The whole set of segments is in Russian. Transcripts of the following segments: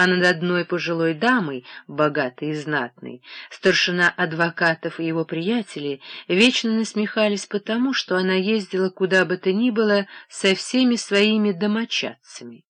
а над одной пожилой дамой, богатой и знатной, старшина адвокатов и его приятели вечно насмехались потому, что она ездила куда бы то ни было со всеми своими домочадцами.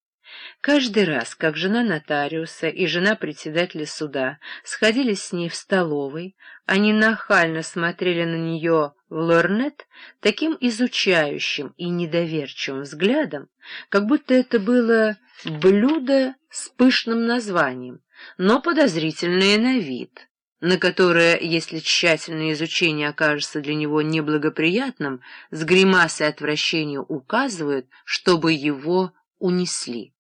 Каждый раз, как жена нотариуса и жена председателя суда сходились с ней в столовой, они нахально смотрели на нее в лорнет таким изучающим и недоверчивым взглядом, как будто это было блюдо с пышным названием, но подозрительное на вид, на которое, если тщательное изучение окажется для него неблагоприятным, с гримасой отвращения указывают, чтобы его унесли.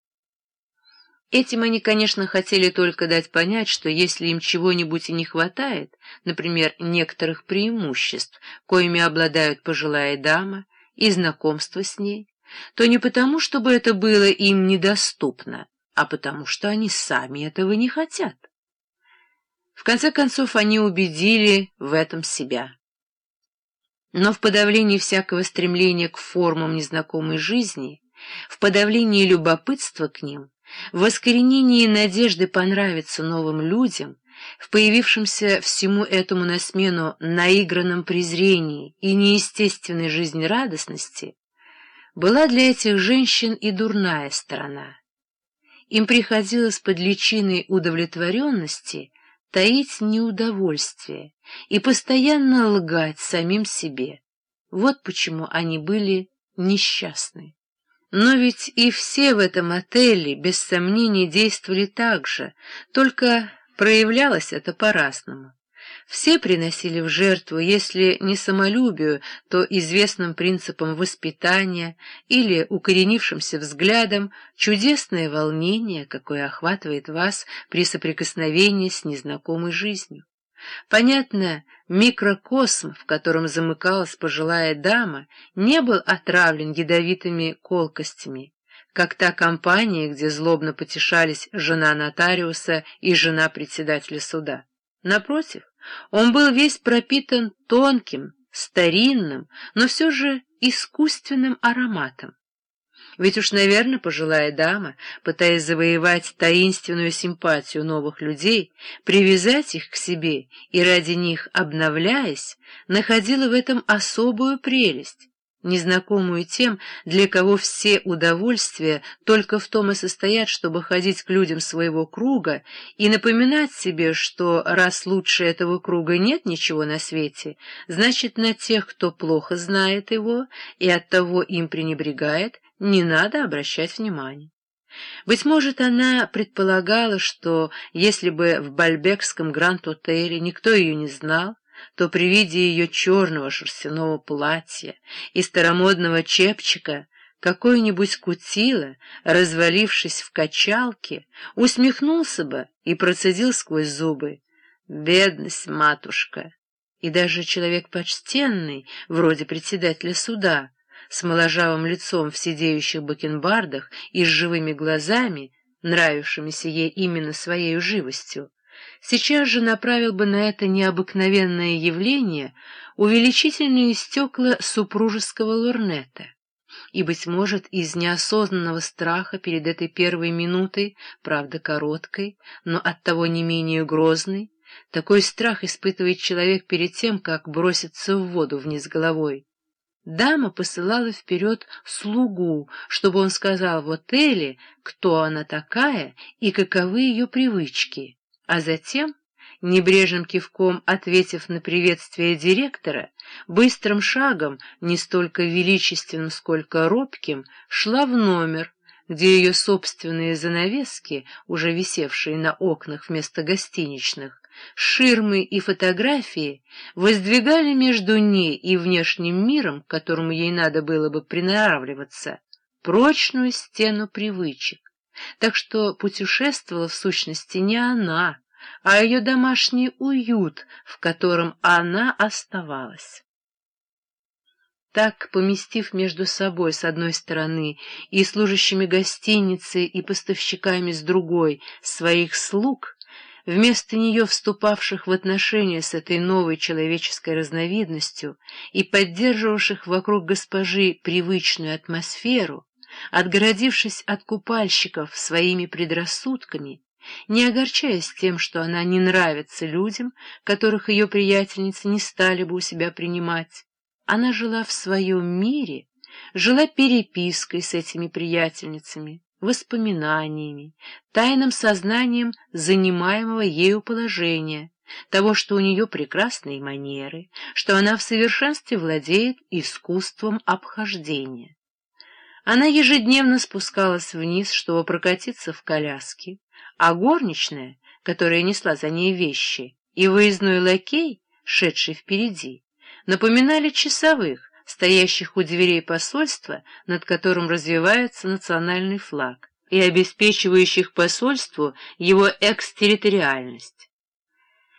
Этим они, конечно, хотели только дать понять, что если им чего-нибудь и не хватает, например, некоторых преимуществ, коими обладают пожилая дама, и знакомство с ней, то не потому, чтобы это было им недоступно, а потому что они сами этого не хотят. В конце концов, они убедили в этом себя. Но в подавлении всякого стремления к формам незнакомой жизни, в подавлении любопытства к ним, в искоренении надежды понравиться новым людям, в появившемся всему этому на смену наигранном презрении и неестественной жизнерадостности, была для этих женщин и дурная сторона. Им приходилось под личиной удовлетворенности таить неудовольствие и постоянно лгать самим себе. Вот почему они были несчастны. Но ведь и все в этом отеле, без сомнений, действовали так же, только проявлялось это по-разному. Все приносили в жертву, если не самолюбию, то известным принципам воспитания или укоренившимся взглядом чудесное волнение, какое охватывает вас при соприкосновении с незнакомой жизнью. Понятно, микрокосм, в котором замыкалась пожилая дама, не был отравлен ядовитыми колкостями, как та компания, где злобно потешались жена нотариуса и жена председателя суда. Напротив, он был весь пропитан тонким, старинным, но все же искусственным ароматом. Ведь уж, наверное, пожилая дама, пытаясь завоевать таинственную симпатию новых людей, привязать их к себе и ради них обновляясь, находила в этом особую прелесть незнакомую тем, для кого все удовольствия только в том и состоят, чтобы ходить к людям своего круга и напоминать себе, что раз лучше этого круга нет ничего на свете, значит, на тех, кто плохо знает его и оттого им пренебрегает, не надо обращать внимания. Быть может, она предполагала, что если бы в Бальбекском Гранд-отеле никто ее не знал, то при виде ее черного шерстяного платья и старомодного чепчика какой-нибудь кутила, развалившись в качалке, усмехнулся бы и процедил сквозь зубы. «Бедность, матушка!» И даже человек почтенный, вроде председателя суда, с моложавым лицом в сидеющих бакенбардах и с живыми глазами, нравившимися ей именно своей живостью, сейчас же направил бы на это необыкновенное явление увеличительные стекла супружеского лорнета. И, быть может, из неосознанного страха перед этой первой минутой, правда короткой, но оттого не менее грозной, такой страх испытывает человек перед тем, как броситься в воду вниз головой. Дама посылала вперед слугу, чтобы он сказал в отеле, кто она такая и каковы ее привычки. А затем, небрежным кивком ответив на приветствие директора, быстрым шагом, не столько величественным, сколько робким, шла в номер, где ее собственные занавески, уже висевшие на окнах вместо гостиничных, ширмы и фотографии воздвигали между ней и внешним миром, к которому ей надо было бы приноравливаться, прочную стену привычек так что путешествовала в сущности не она, а ее домашний уют, в котором она оставалась. Так, поместив между собой с одной стороны и служащими гостиницы и поставщиками с другой своих слуг, вместо нее вступавших в отношения с этой новой человеческой разновидностью и поддерживавших вокруг госпожи привычную атмосферу, отгородившись от купальщиков своими предрассудками, не огорчаясь тем, что она не нравится людям, которых ее приятельницы не стали бы у себя принимать. Она жила в своем мире, жила перепиской с этими приятельницами, воспоминаниями, тайным сознанием занимаемого ею положения, того, что у нее прекрасные манеры, что она в совершенстве владеет искусством обхождения. Она ежедневно спускалась вниз, чтобы прокатиться в коляске, а горничная, которая несла за ней вещи, и выездной лакей, шедший впереди, напоминали часовых, стоящих у дверей посольства, над которым развивается национальный флаг, и обеспечивающих посольству его экстерриториальность.